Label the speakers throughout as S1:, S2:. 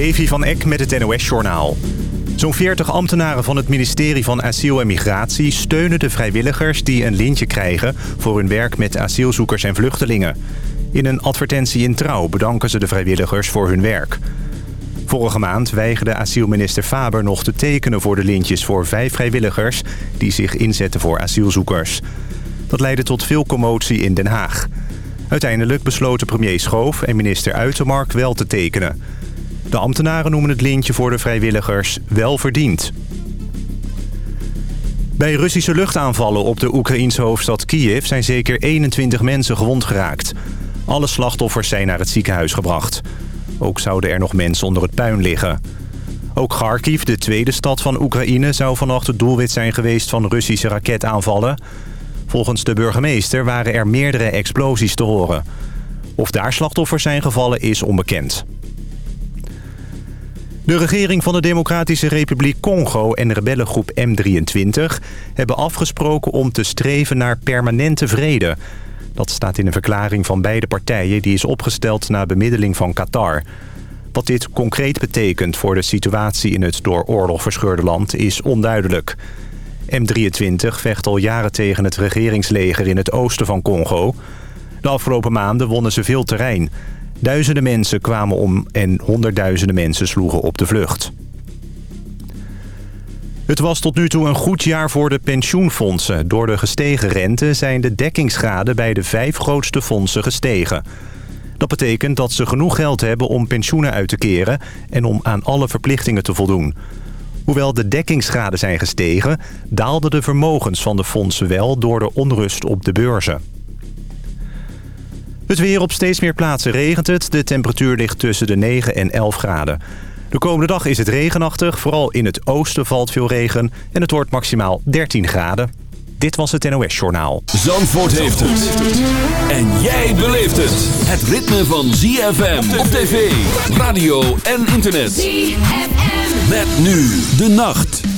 S1: Levi van Eck met het NOS-journaal. Zo'n 40 ambtenaren van het ministerie van Asiel en Migratie... steunen de vrijwilligers die een lintje krijgen... voor hun werk met asielzoekers en vluchtelingen. In een advertentie in Trouw bedanken ze de vrijwilligers voor hun werk. Vorige maand weigerde asielminister Faber nog te tekenen voor de lintjes... voor vijf vrijwilligers die zich inzetten voor asielzoekers. Dat leidde tot veel commotie in Den Haag. Uiteindelijk besloten premier Schoof en minister Uitermark wel te tekenen... De ambtenaren noemen het lintje voor de vrijwilligers wel verdiend. Bij Russische luchtaanvallen op de Oekraïense hoofdstad Kiev... zijn zeker 21 mensen gewond geraakt. Alle slachtoffers zijn naar het ziekenhuis gebracht. Ook zouden er nog mensen onder het puin liggen. Ook Kharkiv, de tweede stad van Oekraïne... zou vannacht het doelwit zijn geweest van Russische raketaanvallen. Volgens de burgemeester waren er meerdere explosies te horen. Of daar slachtoffers zijn gevallen is onbekend. De regering van de Democratische Republiek Congo en rebellengroep M23... hebben afgesproken om te streven naar permanente vrede. Dat staat in een verklaring van beide partijen... die is opgesteld na bemiddeling van Qatar. Wat dit concreet betekent voor de situatie in het door oorlog verscheurde land is onduidelijk. M23 vecht al jaren tegen het regeringsleger in het oosten van Congo. De afgelopen maanden wonnen ze veel terrein... Duizenden mensen kwamen om en honderdduizenden mensen sloegen op de vlucht. Het was tot nu toe een goed jaar voor de pensioenfondsen. Door de gestegen rente zijn de dekkingsgraden bij de vijf grootste fondsen gestegen. Dat betekent dat ze genoeg geld hebben om pensioenen uit te keren... en om aan alle verplichtingen te voldoen. Hoewel de dekkingsgraden zijn gestegen... daalden de vermogens van de fondsen wel door de onrust op de beurzen. Het weer op steeds meer plaatsen regent het. De temperatuur ligt tussen de 9 en 11 graden. De komende dag is het regenachtig. Vooral in het oosten valt veel regen. En het wordt maximaal 13 graden. Dit was het NOS Journaal.
S2: Zandvoort heeft het. En jij beleeft het. Het ritme van ZFM op tv, radio en internet. ZFM. Met nu de nacht.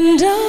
S3: And I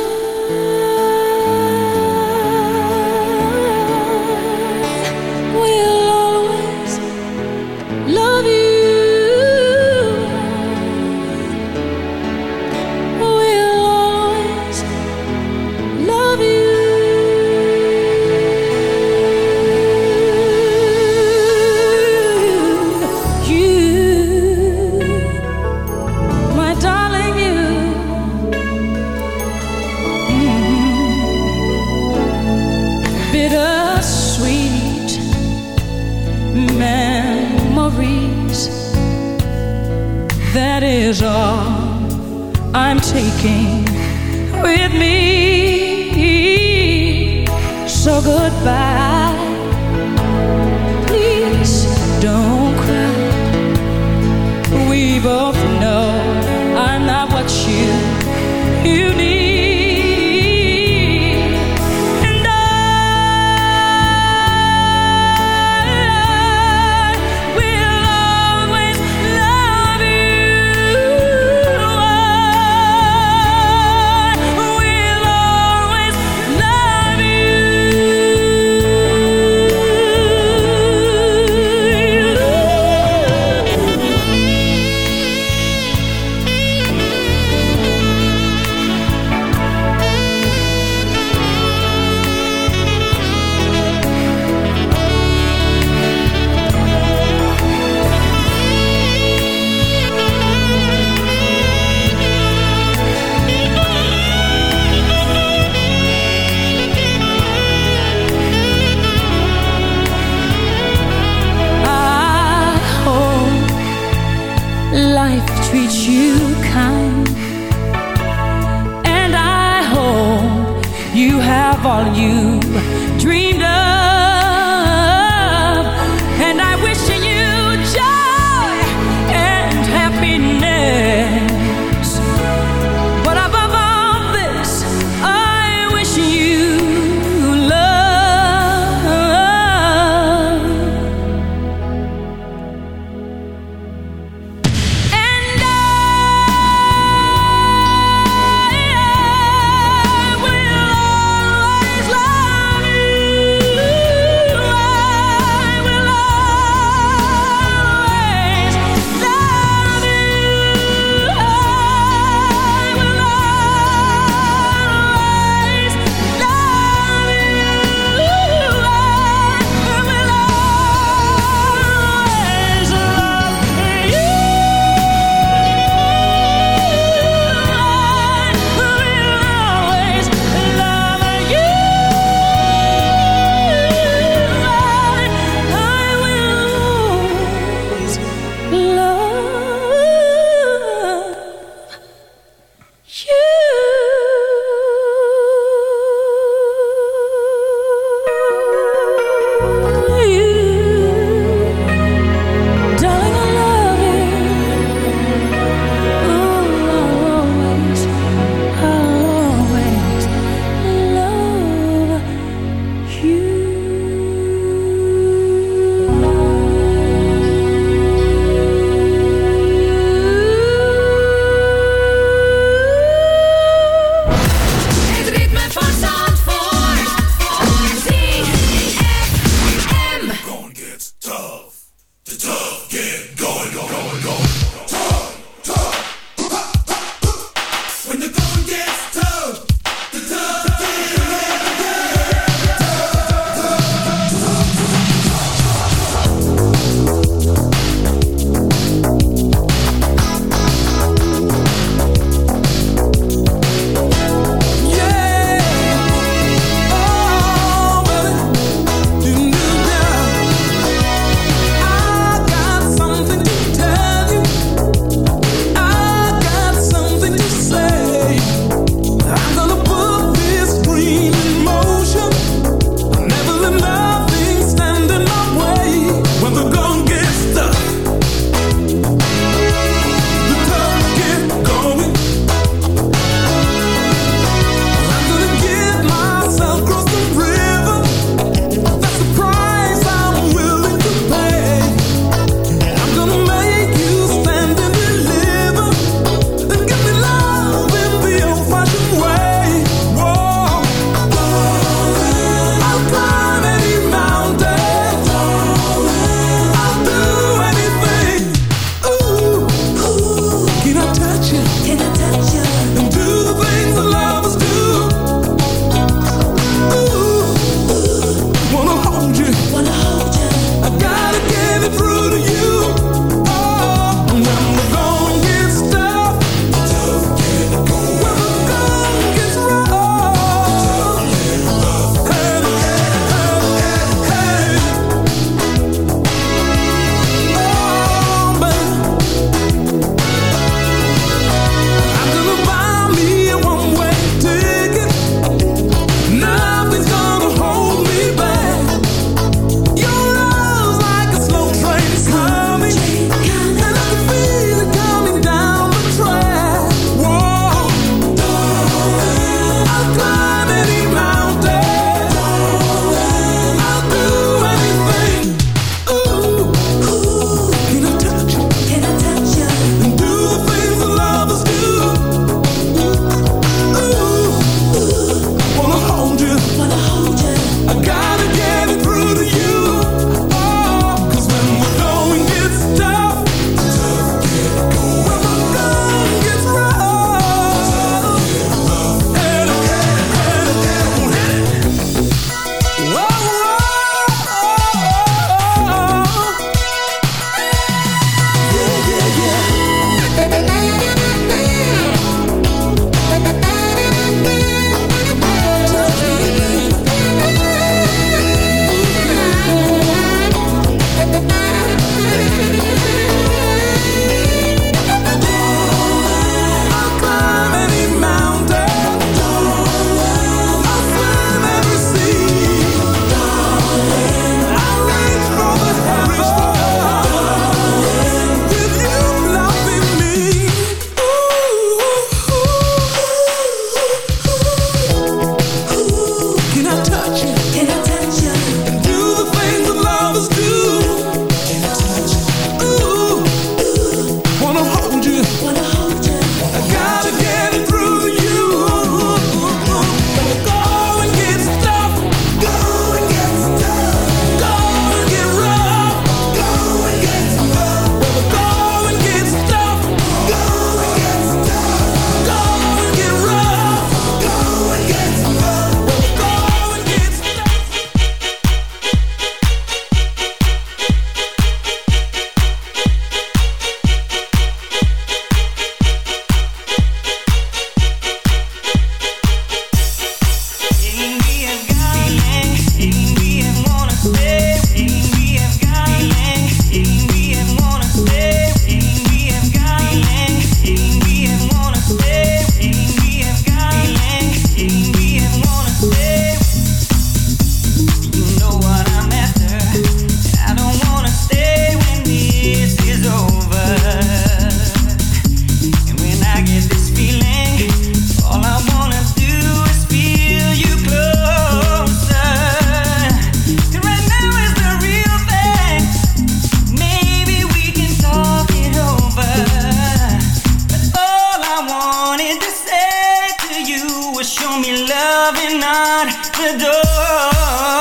S3: wanted to say to you
S4: was show me love and not the door.